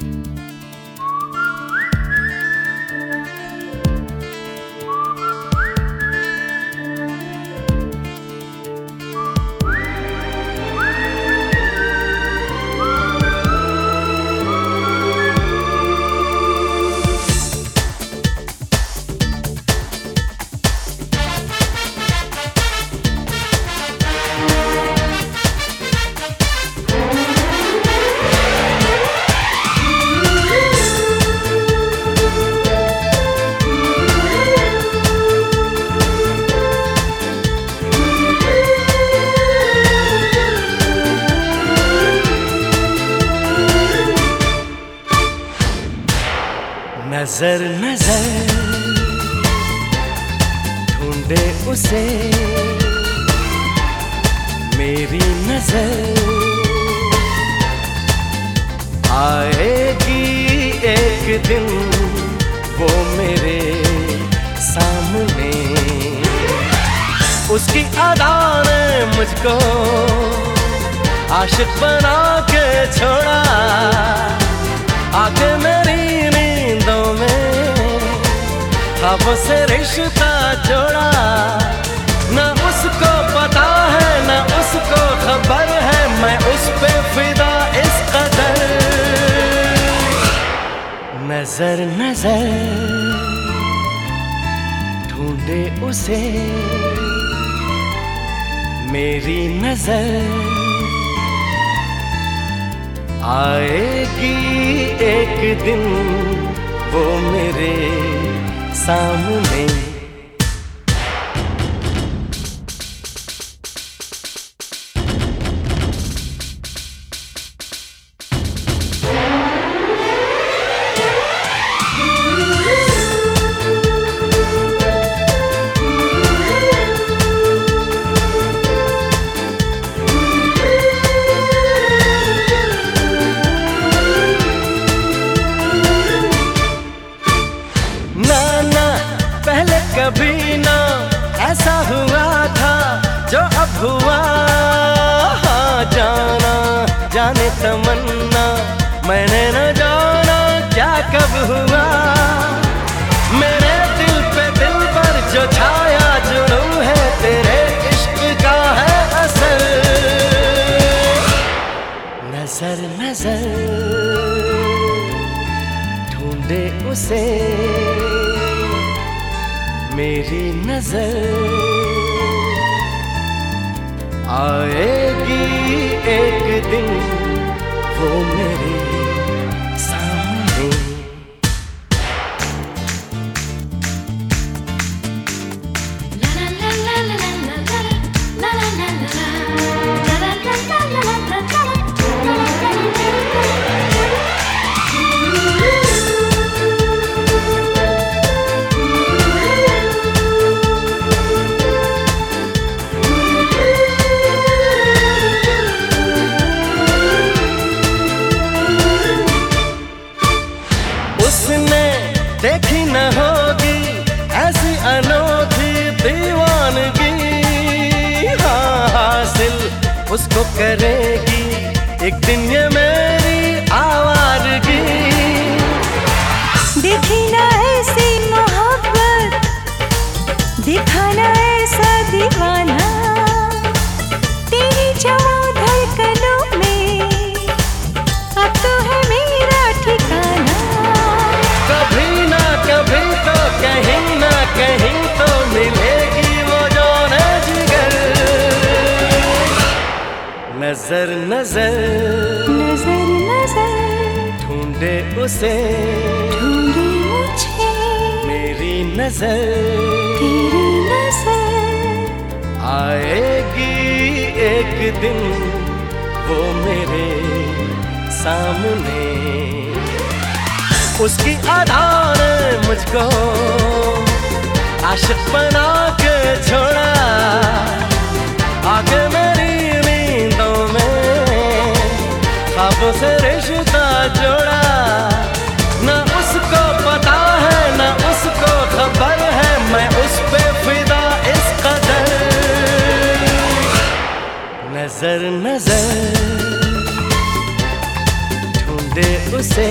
Bye. नज़र नज़र ढूंढे उसे। मेरी नज़र आएगी एक दिन वो मेरे सामने। उसकी अदा ने मुझको आशिक बना के छोड़ा। से रिश्ता जोड़ा। न उसको पता है, न उसको खबर है, मैं उस पे फिदा इस कदर। नज़र नज़र, ढूंढे उसे। मेरी नज़र आएगी एक दिन, वो मेरे सामने ना कब हुआ? मेरे दिल पे दिल पर जो छाया जुनू है तेरे इश्क का है असर। नज़र नज़र, ढूंढे उसे। मेरी नज़र। आएगी एक दिन, वो मेरे करेगी। एक दिन ये नज़र नज़र। नज़र नज़र। ढूंढे उसे। ढूंढी मुझे। मेरी नज़र। तेरी नज़र। आएगी एक दिन वो मेरे सामने। उसकी आधार मुझको आशिक बना के छोड़ा। आगे मेरी से रिश्ता जोड़ा। न उसको पता है, न उसको खबर है, मैं उस पे फिदा इस कदर। नज़र नज़र, ढूंढे उसे।